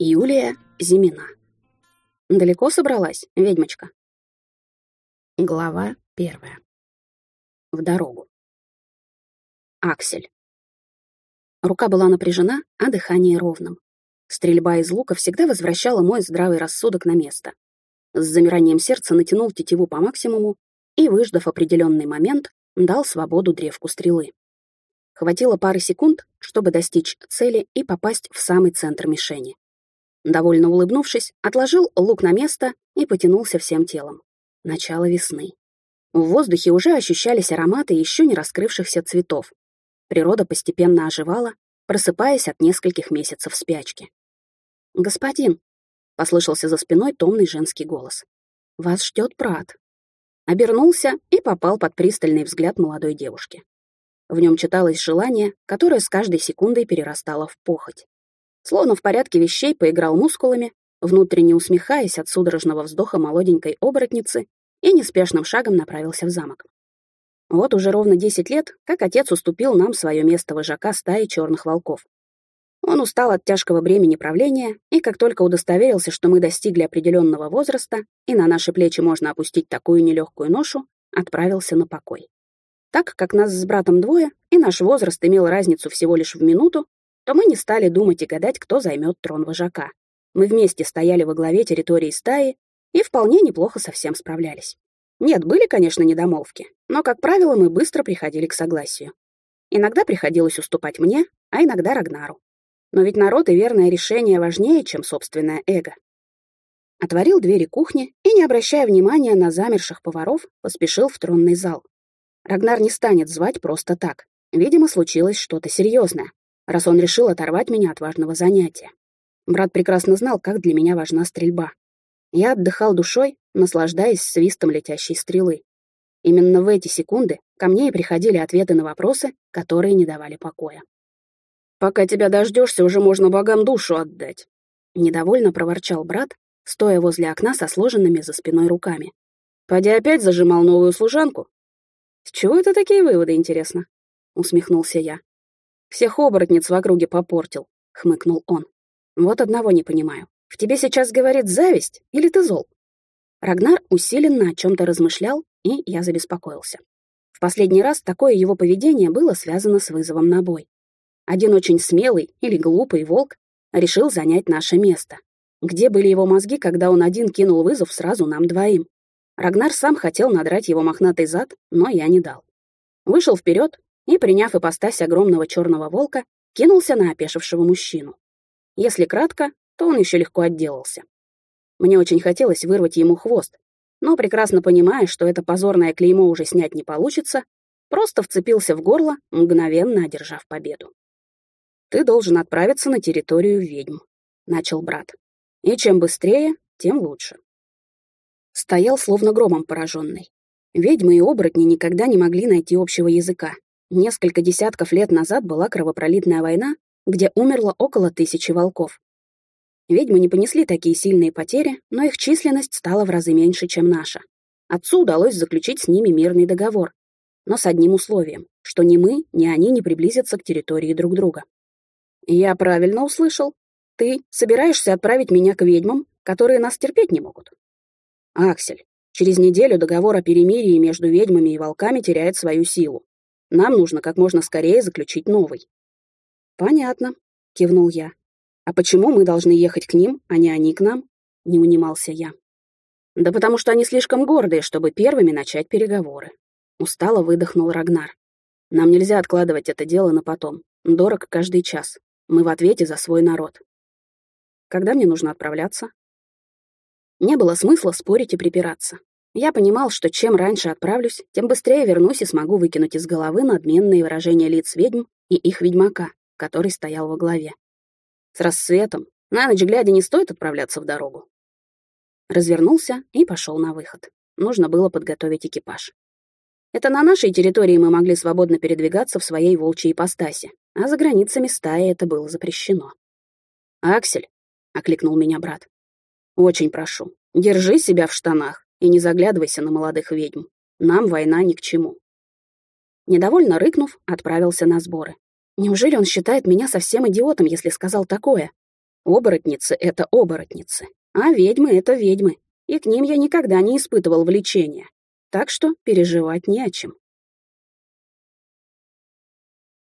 Юлия Зимина. Далеко собралась, ведьмочка? Глава первая. В дорогу. Аксель. Рука была напряжена, а дыхание ровным. Стрельба из лука всегда возвращала мой здравый рассудок на место. С замиранием сердца натянул тетиву по максимуму и, выждав определенный момент, дал свободу древку стрелы. Хватило пары секунд, чтобы достичь цели и попасть в самый центр мишени. Довольно улыбнувшись, отложил лук на место и потянулся всем телом. Начало весны. В воздухе уже ощущались ароматы еще не раскрывшихся цветов. Природа постепенно оживала, просыпаясь от нескольких месяцев спячки. «Господин», — послышался за спиной томный женский голос, — «вас ждет Прат». Обернулся и попал под пристальный взгляд молодой девушки. В нем читалось желание, которое с каждой секундой перерастало в похоть словно в порядке вещей поиграл мускулами, внутренне усмехаясь от судорожного вздоха молоденькой оборотницы и неспешным шагом направился в замок. Вот уже ровно 10 лет, как отец уступил нам свое место вожака стаи черных волков. Он устал от тяжкого бремени правления, и как только удостоверился, что мы достигли определенного возраста, и на наши плечи можно опустить такую нелегкую ношу, отправился на покой. Так как нас с братом двое, и наш возраст имел разницу всего лишь в минуту, то мы не стали думать и гадать, кто займет трон вожака. Мы вместе стояли во главе территории стаи и вполне неплохо со всем справлялись. Нет, были, конечно, недомолвки, но, как правило, мы быстро приходили к согласию. Иногда приходилось уступать мне, а иногда Рагнару. Но ведь народ и верное решение важнее, чем собственное эго. Отворил двери кухни и, не обращая внимания на замерших поваров, поспешил в тронный зал. Рагнар не станет звать просто так. Видимо, случилось что-то серьезное раз он решил оторвать меня от важного занятия. Брат прекрасно знал, как для меня важна стрельба. Я отдыхал душой, наслаждаясь свистом летящей стрелы. Именно в эти секунды ко мне и приходили ответы на вопросы, которые не давали покоя. «Пока тебя дождешься, уже можно богам душу отдать», — недовольно проворчал брат, стоя возле окна со сложенными за спиной руками. «Поди опять зажимал новую служанку?» «С чего это такие выводы, интересно?» — усмехнулся я. Всех оборотниц в округе попортил, — хмыкнул он. Вот одного не понимаю. В тебе сейчас говорит зависть или ты зол? Рагнар усиленно о чем-то размышлял, и я забеспокоился. В последний раз такое его поведение было связано с вызовом на бой. Один очень смелый или глупый волк решил занять наше место. Где были его мозги, когда он один кинул вызов сразу нам двоим? Рагнар сам хотел надрать его мохнатый зад, но я не дал. Вышел вперед, и, приняв ипостась огромного черного волка, кинулся на опешившего мужчину. Если кратко, то он еще легко отделался. Мне очень хотелось вырвать ему хвост, но, прекрасно понимая, что это позорное клеймо уже снять не получится, просто вцепился в горло, мгновенно одержав победу. «Ты должен отправиться на территорию ведьм», — начал брат. «И чем быстрее, тем лучше». Стоял словно громом пораженный. Ведьмы и оборотни никогда не могли найти общего языка, Несколько десятков лет назад была кровопролитная война, где умерло около тысячи волков. Ведьмы не понесли такие сильные потери, но их численность стала в разы меньше, чем наша. Отцу удалось заключить с ними мирный договор, но с одним условием, что ни мы, ни они не приблизятся к территории друг друга. «Я правильно услышал. Ты собираешься отправить меня к ведьмам, которые нас терпеть не могут?» «Аксель, через неделю договор о перемирии между ведьмами и волками теряет свою силу. Нам нужно как можно скорее заключить новый». «Понятно», — кивнул я. «А почему мы должны ехать к ним, а не они к нам?» — не унимался я. «Да потому что они слишком гордые, чтобы первыми начать переговоры». Устало выдохнул Рагнар. «Нам нельзя откладывать это дело на потом. Дорог каждый час. Мы в ответе за свой народ. Когда мне нужно отправляться?» Не было смысла спорить и припираться. Я понимал, что чем раньше отправлюсь, тем быстрее вернусь и смогу выкинуть из головы надменные выражения лиц ведьм и их ведьмака, который стоял во главе. С рассветом, на ночь глядя, не стоит отправляться в дорогу. Развернулся и пошел на выход. Нужно было подготовить экипаж. Это на нашей территории мы могли свободно передвигаться в своей волчьей ипостаси, а за границами стаи это было запрещено. «Аксель», — окликнул меня брат, — «очень прошу, держи себя в штанах. И не заглядывайся на молодых ведьм. Нам война ни к чему. Недовольно рыкнув, отправился на сборы. Неужели он считает меня совсем идиотом, если сказал такое? Оборотницы — это оборотницы, а ведьмы — это ведьмы, и к ним я никогда не испытывал влечения. Так что переживать не о чем.